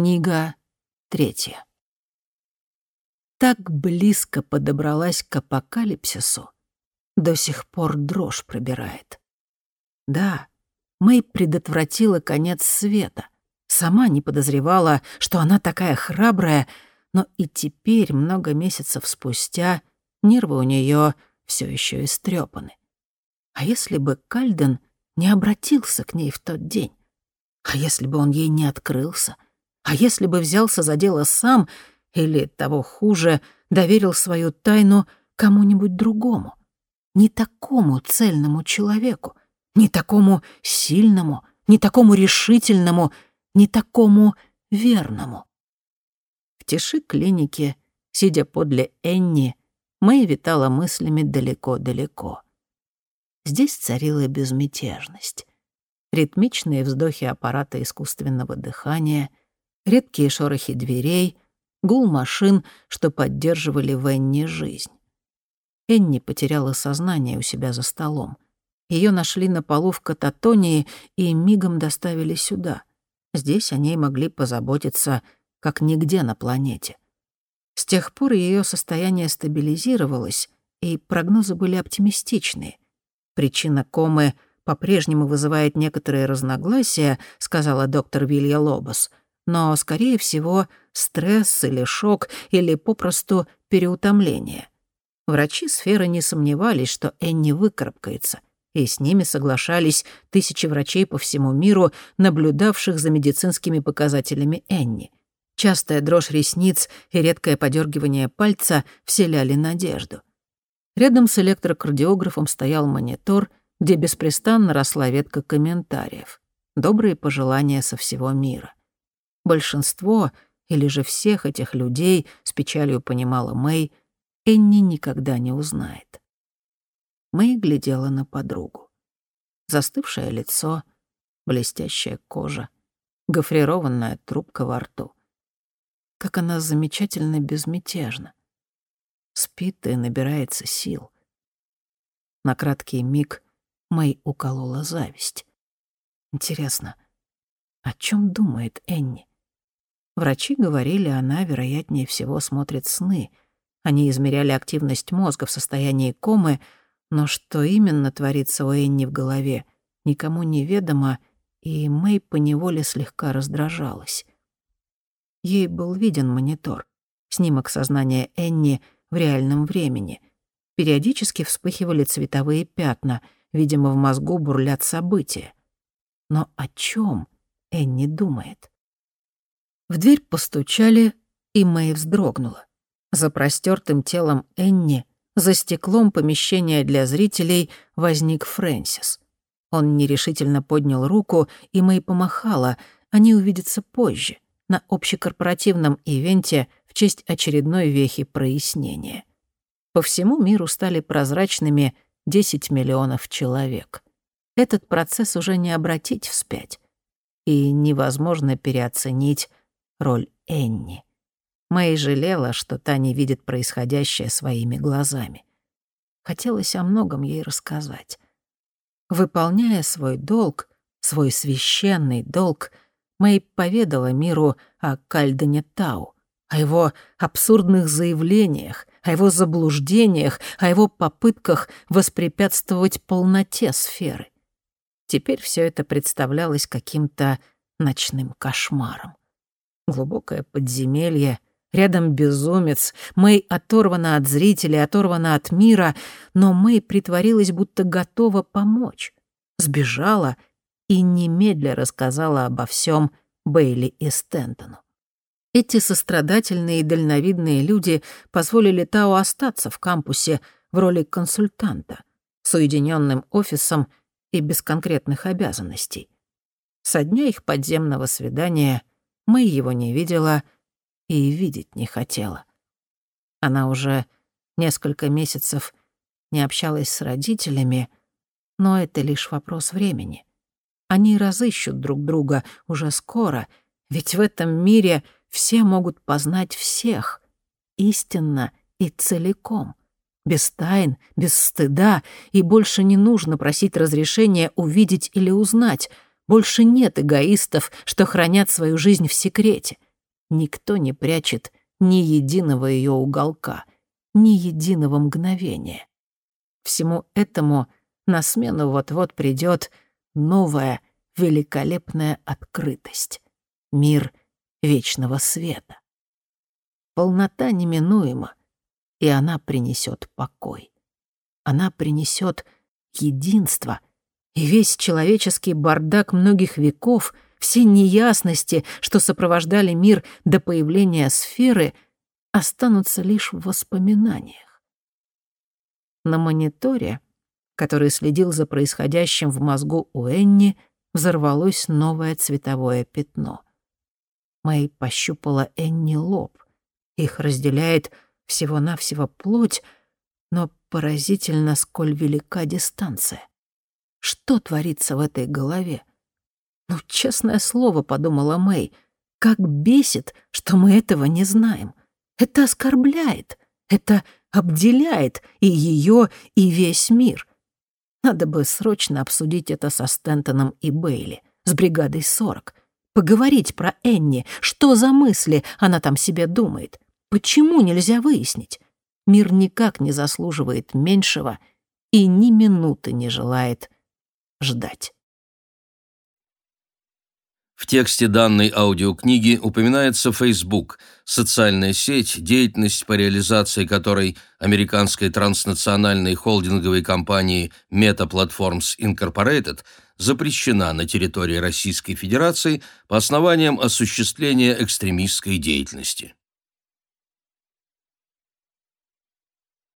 Книга третья. Так близко подобралась к апокалипсису, до сих пор дрожь пробирает. Да, Мэй предотвратила конец света. Сама не подозревала, что она такая храбрая, но и теперь, много месяцев спустя, нервы у нее все еще истрепаны. А если бы Кальден не обратился к ней в тот день? А если бы он ей не открылся? А если бы взялся за дело сам, или, того хуже, доверил свою тайну кому-нибудь другому? Не такому цельному человеку, не такому сильному, не такому решительному, не такому верному. В тиши клиники, сидя подле Энни, Мэй витала мыслями далеко-далеко. Здесь царила безмятежность. Ритмичные вздохи аппарата искусственного дыхания, редкие шорохи дверей, гул машин, что поддерживали в Энни жизнь. Энни потеряла сознание у себя за столом. Ее нашли на полу в кататонии и мигом доставили сюда. Здесь о ней могли позаботиться как нигде на планете. С тех пор ее состояние стабилизировалось, и прогнозы были оптимистичные. Причина комы по-прежнему вызывает некоторые разногласия, сказала доктор Вилья Лобос, но, скорее всего, стресс или шок, или попросту переутомление. Врачи сферы не сомневались, что Энни выкарабкается, и с ними соглашались тысячи врачей по всему миру, наблюдавших за медицинскими показателями Энни. Частая дрожь ресниц и редкое подергивание пальца вселяли надежду. Рядом с электрокардиографом стоял монитор, где беспрестанно росла ветка комментариев. Добрые пожелания со всего мира. Большинство или же всех этих людей, с печалью понимала Мэй, Энни никогда не узнает. Мэй глядела на подругу. Застывшее лицо, блестящая кожа, гофрированная трубка во рту. Как она замечательно безмятежна. Спит и набирается сил. На краткий миг Мэй уколола зависть. Интересно, о чем думает Энни? Врачи говорили, она, вероятнее всего, смотрит сны. Они измеряли активность мозга в состоянии комы, но что именно творится у Энни в голове, никому не ведомо, и Мэй поневоле слегка раздражалась. Ей был виден монитор, снимок сознания Энни в реальном времени. Периодически вспыхивали цветовые пятна, видимо, в мозгу бурлят события. Но о чем Энни думает? В дверь постучали, и Мэй вздрогнула. За простертым телом Энни, за стеклом помещения для зрителей, возник Фрэнсис. Он нерешительно поднял руку, и Мэй помахала. Они увидятся позже, на общекорпоративном ивенте в честь очередной вехи прояснения. По всему миру стали прозрачными 10 миллионов человек. Этот процесс уже не обратить вспять. И невозможно переоценить роль Энни. Мэй жалела, что та не видит происходящее своими глазами. Хотелось о многом ей рассказать. Выполняя свой долг, свой священный долг, Мэй поведала миру о Кальдене Тау, о его абсурдных заявлениях, о его заблуждениях, о его попытках воспрепятствовать полноте сферы. Теперь все это представлялось каким-то ночным кошмаром глубокое подземелье, рядом безумец, Мэй оторвана от зрителей, оторвана от мира, но Мэй притворилась, будто готова помочь. Сбежала и немедля рассказала обо всем Бейли и Стентону. Эти сострадательные и дальновидные люди позволили Тао остаться в кампусе в роли консультанта с уединенным офисом и без конкретных обязанностей. Со дня их подземного свидания мы его не видела и видеть не хотела. Она уже несколько месяцев не общалась с родителями, но это лишь вопрос времени. Они разыщут друг друга уже скоро, ведь в этом мире все могут познать всех, истинно и целиком, без тайн, без стыда, и больше не нужно просить разрешения увидеть или узнать — больше нет эгоистов, что хранят свою жизнь в секрете. никто не прячет ни единого ее уголка, ни единого мгновения. Всему этому на смену вот-вот придет новая великолепная открытость. Мир вечного света. Полнота неминуема, и она принесет покой. Она принесет единство, и весь человеческий бардак многих веков, все неясности, что сопровождали мир до появления сферы, останутся лишь в воспоминаниях. На мониторе, который следил за происходящим в мозгу у Энни, взорвалось новое цветовое пятно. Мэй пощупала Энни лоб. Их разделяет всего-навсего плоть, но поразительно, сколь велика дистанция. Что творится в этой голове? Ну, честное слово, подумала Мэй, как бесит, что мы этого не знаем. Это оскорбляет, это обделяет и ее, и весь мир. Надо бы срочно обсудить это со Стентоном и Бейли, с бригадой 40. Поговорить про Энни, что за мысли она там себе думает. Почему нельзя выяснить? Мир никак не заслуживает меньшего и ни минуты не желает ждать. В тексте данной аудиокниги упоминается Facebook, социальная сеть, деятельность по реализации которой американской транснациональной холдинговой компании Meta Platforms Incorporated запрещена на территории Российской Федерации по основаниям осуществления экстремистской деятельности.